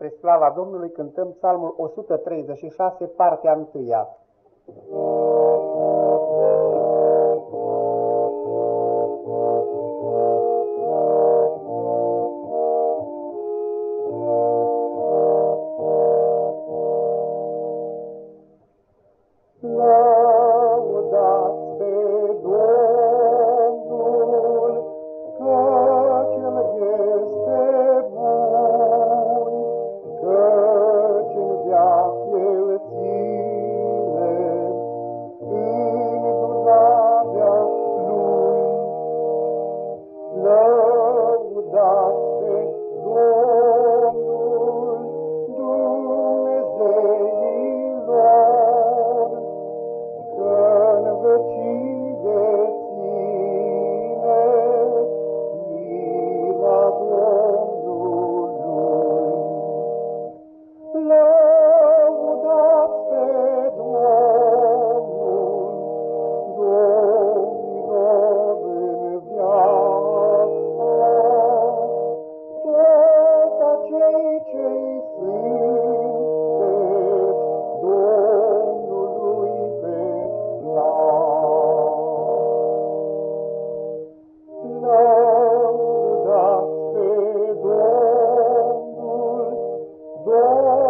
Spre slava Domnului cântăm psalmul 136, partea 1. Oh.